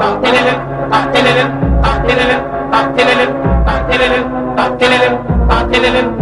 Tahtelelim, tahtelelim, tahtelelim, tahtelelim, tahtelelim, tahtelelim, tahtelelim,